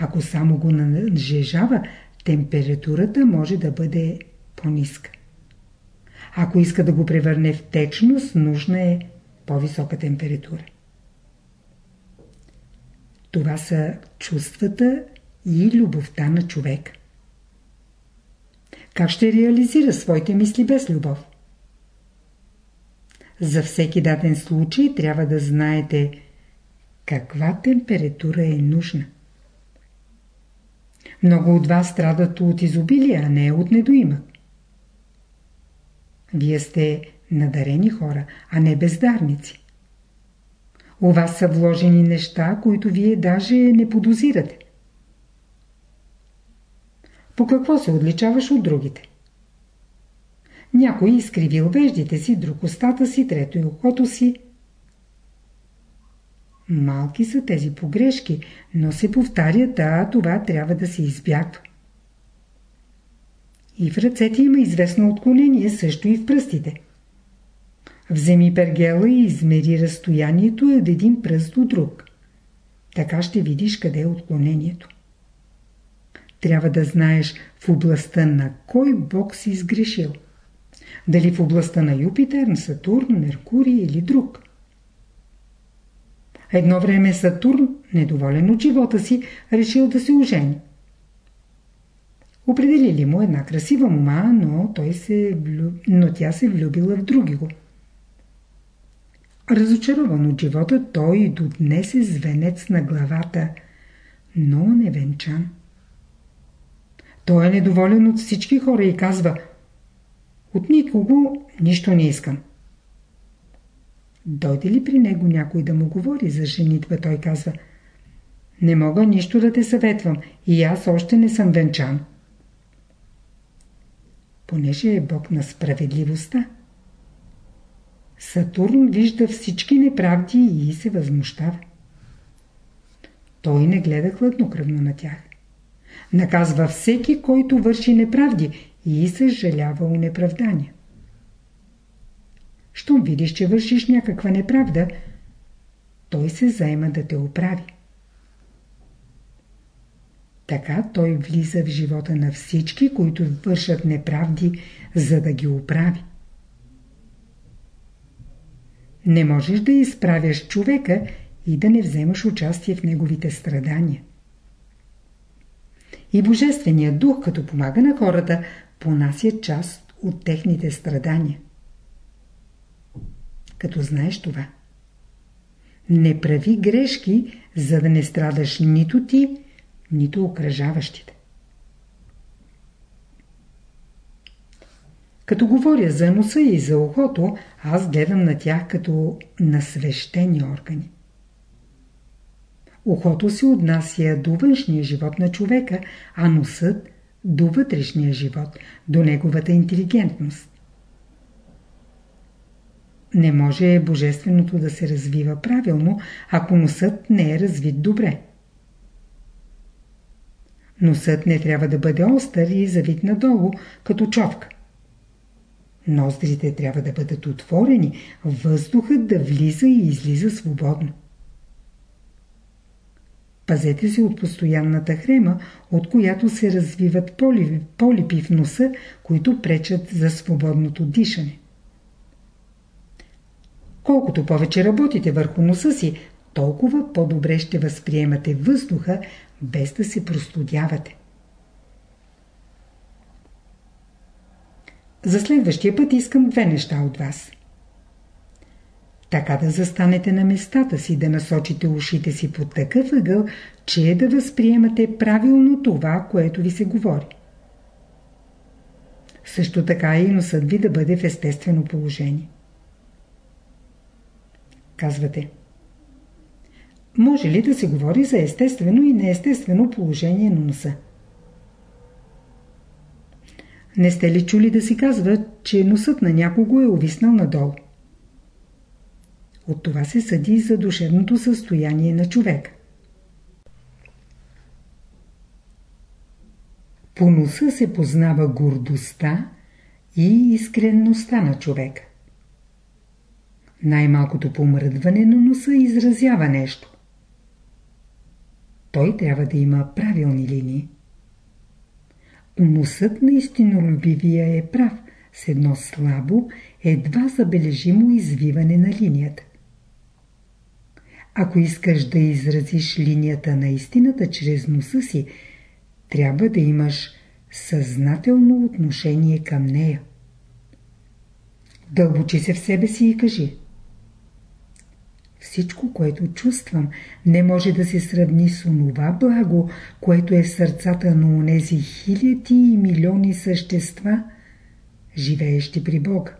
Ако само го нажежава, температурата може да бъде по-ниска. Ако иска да го превърне в течност, нужна е по-висока температура. Това са чувствата и любовта на човек. Как ще реализира своите мисли без любов? За всеки даден случай трябва да знаете каква температура е нужна. Много от вас страдат от изобилие, а не от недоимък. Вие сте надарени хора, а не бездарници. У вас са вложени неща, които вие даже не подозирате. По какво се отличаваш от другите? Някой изкривил веждите си, друг устата си, трето и окото си. Малки са тези погрешки, но се повтарят, а това трябва да се избягва. И в ръцете има известно отклонение, също и в пръстите. Вземи пергела и измери разстоянието от един пръст до друг. Така ще видиш къде е отклонението. Трябва да знаеш в областта на кой бог си изгрешил. Дали в областта на Юпитер, на Сатурн, Меркурий или друг. Едно време Сатурн, недоволен от живота си, решил да се ожени. Определили му една красива мома, но, той се влю... но тя се влюбила в други го. Разочарован от живота, той до днес е звенец на главата, но невенчан. Той е недоволен от всички хора и казва От никого нищо не искам. Дойде ли при него някой да му говори за женитба, той казва Не мога нищо да те съветвам и аз още не съм венчан понеже е Бог на справедливостта. Сатурн вижда всички неправди и се възмущава. Той не гледа хладнокръвно на тях. Наказва всеки, който върши неправди и съжалява у неправдания. Щом видиш, че вършиш някаква неправда, той се заема да те оправи. Така той влиза в живота на всички, които вършат неправди, за да ги оправи. Не можеш да изправяш човека и да не вземаш участие в неговите страдания. И Божественият дух, като помага на хората, понася част от техните страдания. Като знаеш това, не прави грешки, за да не страдаш нито ти, нито окръжаващите. Като говоря за носа и за ухото, аз гледам на тях като на свещени органи. Ухото се отнася до външния живот на човека, а носът до вътрешния живот, до неговата интелигентност. Не може божественото да се развива правилно, ако носът не е развит добре. Носът не трябва да бъде остър и завит надолу, като човка. Ноздрите трябва да бъдат отворени, въздухът да влиза и излиза свободно. Пазете се от постоянната хрема, от която се развиват полипи, в носа, които пречат за свободното дишане. Колкото повече работите върху носа си, толкова по-добре ще възприемате въздуха, без да се простудявате. За следващия път искам две неща от вас. Така да застанете на местата си, да насочите ушите си по такъв ъгъл, че да възприемате правилно това, което ви се говори. Също така и носът ви да бъде в естествено положение. Казвате. Може ли да се говори за естествено и неестествено положение на носа? Не сте ли чули да си казва, че носът на някого е увиснал надолу? От това се съди за душевното състояние на човек. По носа се познава гордостта и искренността на човека. Най-малкото помръдване на носа изразява нещо. Той трябва да има правилни линии. Носът на истинолюбивия е прав с едно слабо, едва забележимо извиване на линията. Ако искаш да изразиш линията на истината чрез носа си, трябва да имаш съзнателно отношение към нея. Дълбочи се в себе си и кажи. Всичко, което чувствам, не може да се сравни с онова благо, което е в сърцата на онези хиляди и милиони същества, живеещи при Бога.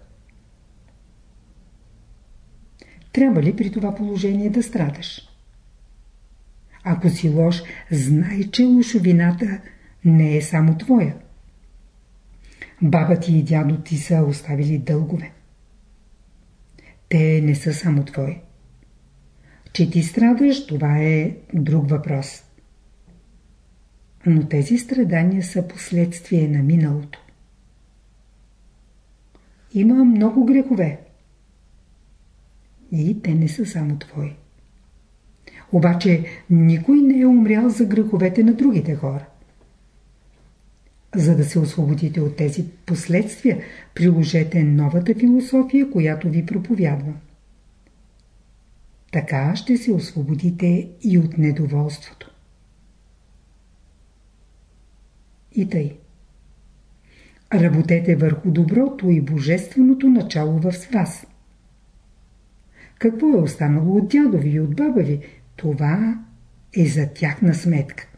Трябва ли при това положение да страдаш? Ако си лош, знай, че лошовината не е само твоя. Баба ти и дядо ти са оставили дългове. Те не са само твои. Че ти страдаш, това е друг въпрос. Но тези страдания са последствие на миналото. Има много грехове. И те не са само твои. Обаче никой не е умрял за греховете на другите хора. За да се освободите от тези последствия, приложете новата философия, която ви проповядва. Така ще се освободите и от недоволството. И тъй. Работете върху доброто и божественото начало в вас. Какво е останало от дядо ви и от баба ви, това е за тяхна сметка.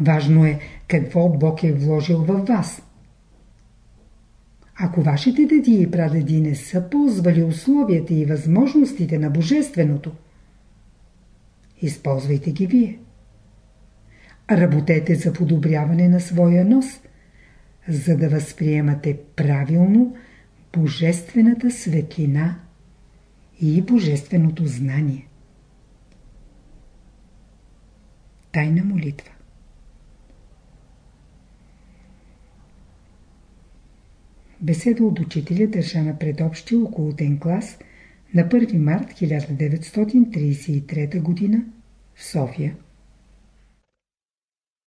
Важно е какво Бог е вложил във вас. Ако вашите деди и прадеди не са ползвали условията и възможностите на Божественото, използвайте ги вие. Работете за подобряване на своя нос, за да възприемате правилно Божествената светлина и Божественото знание. Тайна молитва Беседа от учителя държана пред общия околотен клас на 1 март 1933 г. в София.